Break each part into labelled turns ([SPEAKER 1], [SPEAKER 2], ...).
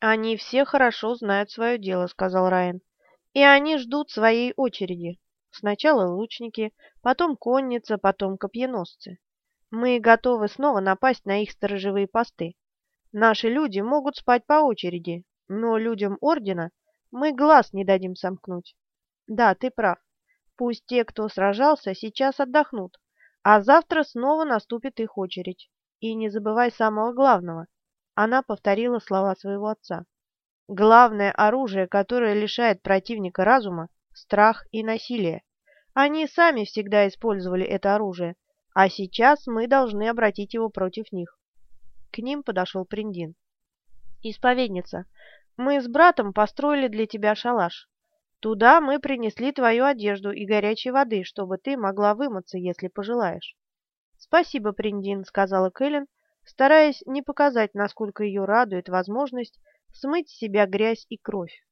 [SPEAKER 1] «Они все хорошо знают свое дело», — сказал Райан. «И они ждут своей очереди. Сначала лучники, потом конница, потом копьеносцы. Мы готовы снова напасть на их сторожевые посты. Наши люди могут спать по очереди, но людям Ордена мы глаз не дадим сомкнуть. Да, ты прав. Пусть те, кто сражался, сейчас отдохнут, а завтра снова наступит их очередь. И не забывай самого главного. Она повторила слова своего отца. Главное оружие, которое лишает противника разума – страх и насилие. Они сами всегда использовали это оружие, а сейчас мы должны обратить его против них. К ним подошел Приндин. «Исповедница, мы с братом построили для тебя шалаш. Туда мы принесли твою одежду и горячей воды, чтобы ты могла вымыться, если пожелаешь. Спасибо, Приндин, сказала Кэлен, стараясь не показать, насколько ее радует возможность смыть с себя грязь и кровь.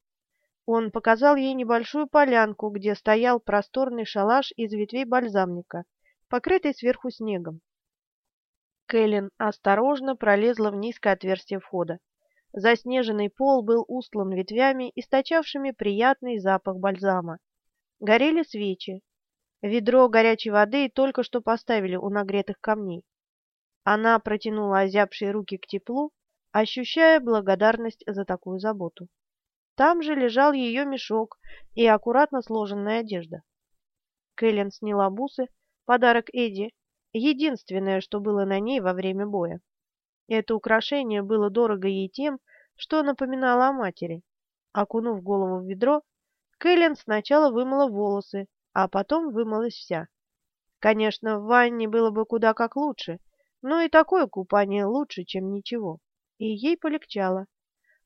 [SPEAKER 1] Он показал ей небольшую полянку, где стоял просторный шалаш из ветвей бальзамника, покрытый сверху снегом. Кэлен осторожно пролезла в низкое отверстие входа. Заснеженный пол был устлан ветвями, источавшими приятный запах бальзама. Горели свечи. Ведро горячей воды только что поставили у нагретых камней. Она протянула озябшие руки к теплу, ощущая благодарность за такую заботу. Там же лежал ее мешок и аккуратно сложенная одежда. Кэлен сняла бусы, подарок Эдди, единственное, что было на ней во время боя. Это украшение было дорого ей тем, что напоминало о матери. Окунув голову в ведро, Кэлен сначала вымыла волосы, а потом вымылась вся. Конечно, в ванне было бы куда как лучше, но и такое купание лучше, чем ничего. И ей полегчало.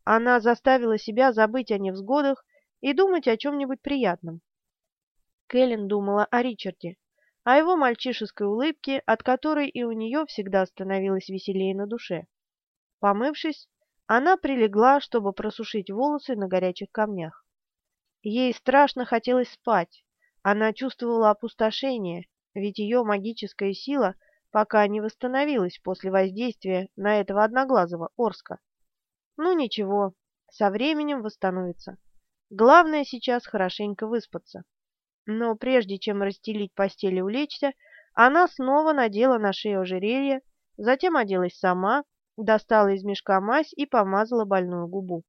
[SPEAKER 1] Она заставила себя забыть о невзгодах и думать о чем-нибудь приятном. Кэлен думала о Ричарде, о его мальчишеской улыбке, от которой и у нее всегда становилось веселее на душе. Помывшись, она прилегла, чтобы просушить волосы на горячих камнях. Ей страшно хотелось спать. Она чувствовала опустошение, ведь ее магическая сила пока не восстановилась после воздействия на этого одноглазого Орска. Ну ничего, со временем восстановится. Главное сейчас хорошенько выспаться. Но прежде чем расстелить постель и улечься, она снова надела на шею ожерелье, затем оделась сама, достала из мешка мазь и помазала больную губу.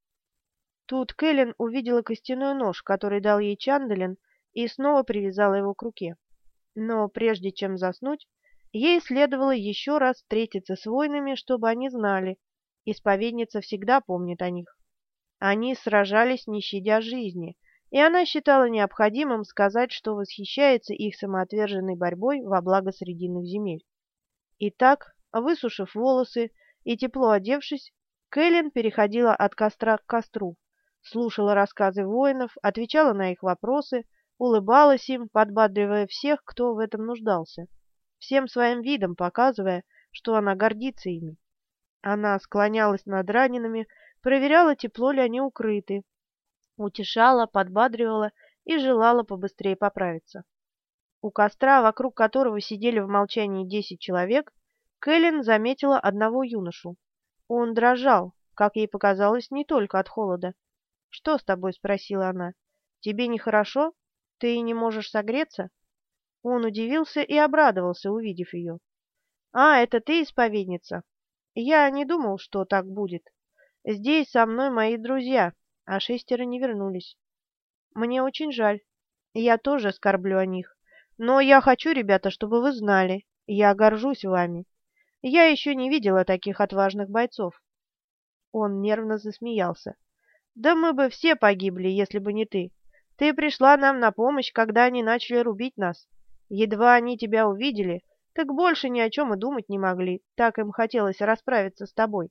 [SPEAKER 1] Тут Кэлен увидела костяной нож, который дал ей Чандалин, и снова привязала его к руке. Но прежде чем заснуть, ей следовало еще раз встретиться с воинами, чтобы они знали, исповедница всегда помнит о них. Они сражались, не щадя жизни, и она считала необходимым сказать, что восхищается их самоотверженной борьбой во благо Срединных земель. Итак, высушив волосы и тепло одевшись, Кэлен переходила от костра к костру, слушала рассказы воинов, отвечала на их вопросы, улыбалась им, подбадривая всех, кто в этом нуждался, всем своим видом показывая, что она гордится ими. Она склонялась над ранеными, проверяла, тепло ли они укрыты, утешала, подбадривала и желала побыстрее поправиться. У костра, вокруг которого сидели в молчании десять человек, Кэлен заметила одного юношу. Он дрожал, как ей показалось, не только от холода. «Что с тобой?» — спросила она. «Тебе нехорошо? Ты не можешь согреться?» Он удивился и обрадовался, увидев ее. «А, это ты, исповедница? Я не думал, что так будет. Здесь со мной мои друзья, а шестеро не вернулись. Мне очень жаль. Я тоже скорблю о них. Но я хочу, ребята, чтобы вы знали. Я горжусь вами. Я еще не видела таких отважных бойцов. Он нервно засмеялся. Да мы бы все погибли, если бы не ты. Ты пришла нам на помощь, когда они начали рубить нас. Едва они тебя увидели, так больше ни о чем и думать не могли. Так им хотелось расправиться с тобой.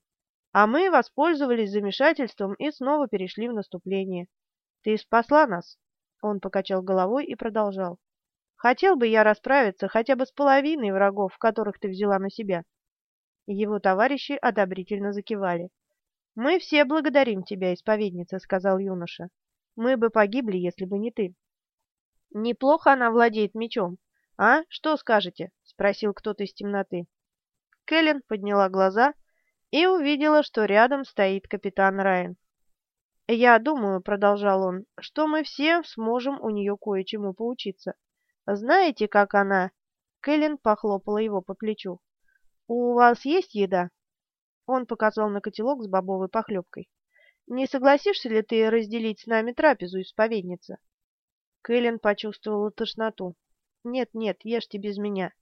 [SPEAKER 1] А мы воспользовались замешательством и снова перешли в наступление. Ты спасла нас. Он покачал головой и продолжал. Хотел бы я расправиться хотя бы с половиной врагов, которых ты взяла на себя. Его товарищи одобрительно закивали. Мы все благодарим тебя, исповедница, сказал юноша. Мы бы погибли, если бы не ты. Неплохо она владеет мечом. А? Что скажете? спросил кто-то из темноты. Кэлен подняла глаза и увидела, что рядом стоит капитан Райан. «Я думаю», — продолжал он, — «что мы все сможем у нее кое-чему поучиться. Знаете, как она...» Кэлен похлопала его по плечу. «У вас есть еда?» Он показал на котелок с бобовой похлебкой. «Не согласишься ли ты разделить с нами трапезу, исповедница?» Кэлен почувствовала тошноту. «Нет, нет, ешьте без меня.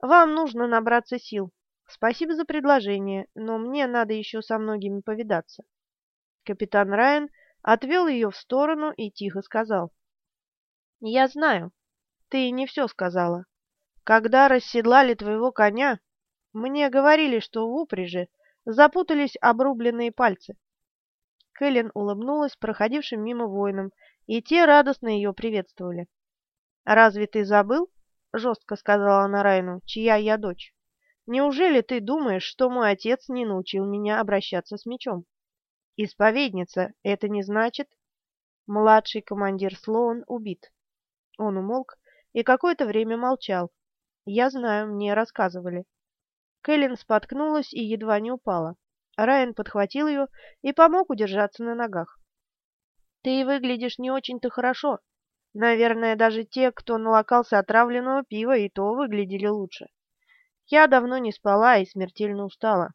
[SPEAKER 1] Вам нужно набраться сил. Спасибо за предложение, но мне надо еще со многими повидаться». Капитан Райан отвел ее в сторону и тихо сказал. «Я знаю. Ты не все сказала. Когда расседлали твоего коня, мне говорили, что в упряжи запутались обрубленные пальцы». Кэлен улыбнулась проходившим мимо воинам, и те радостно ее приветствовали. «Разве ты забыл?» — жестко сказала она Райну, — «чья я дочь? Неужели ты думаешь, что мой отец не научил меня обращаться с мечом?» «Исповедница, это не значит...» Младший командир Слоун убит. Он умолк и какое-то время молчал. «Я знаю, мне рассказывали». Кэлен споткнулась и едва не упала. Райан подхватил ее и помог удержаться на ногах. «Ты выглядишь не очень-то хорошо. Наверное, даже те, кто налокался отравленного пива, и то выглядели лучше. Я давно не спала и смертельно устала.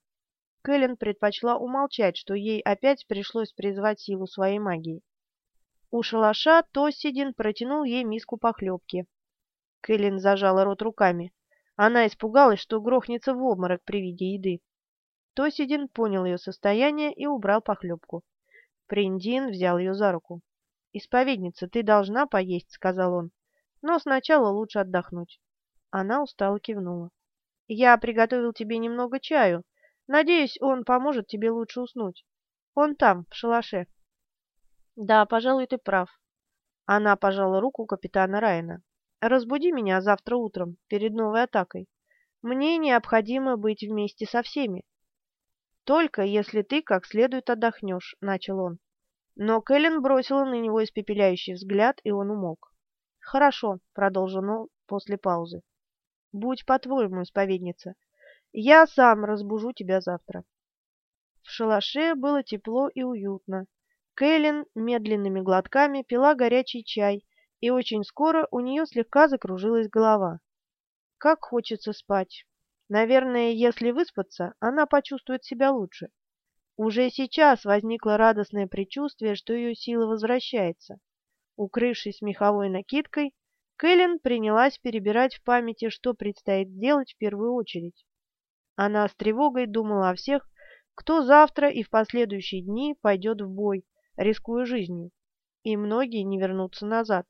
[SPEAKER 1] Кэлен предпочла умолчать, что ей опять пришлось призвать силу своей магии. У шалаша Тоссидин протянул ей миску похлебки. Кэлен зажала рот руками. Она испугалась, что грохнется в обморок при виде еды. Тосидин понял ее состояние и убрал похлебку. Приндин взял ее за руку. «Исповедница, ты должна поесть», — сказал он. «Но сначала лучше отдохнуть». Она устало кивнула. «Я приготовил тебе немного чаю. Надеюсь, он поможет тебе лучше уснуть. Он там, в шалаше. Да, пожалуй, ты прав. Она пожала руку капитана Райана. Разбуди меня завтра утром, перед новой атакой. Мне необходимо быть вместе со всеми. Только если ты как следует отдохнешь, — начал он. Но Кэлен бросила на него испепеляющий взгляд, и он умолк. «Хорошо», — продолжил он после паузы. «Будь по-твоему, исповедница. Я сам разбужу тебя завтра. В шалаше было тепло и уютно. Кэлен медленными глотками пила горячий чай, и очень скоро у нее слегка закружилась голова. Как хочется спать. Наверное, если выспаться, она почувствует себя лучше. Уже сейчас возникло радостное предчувствие, что ее сила возвращается. Укрывшись меховой накидкой, Кэлен принялась перебирать в памяти, что предстоит сделать в первую очередь. Она с тревогой думала о всех, кто завтра и в последующие дни пойдет в бой, рискуя жизнью, и многие не вернутся назад.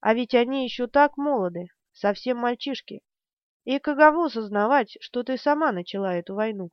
[SPEAKER 1] А ведь они еще так молоды, совсем мальчишки. И каково сознавать, что ты сама начала эту войну?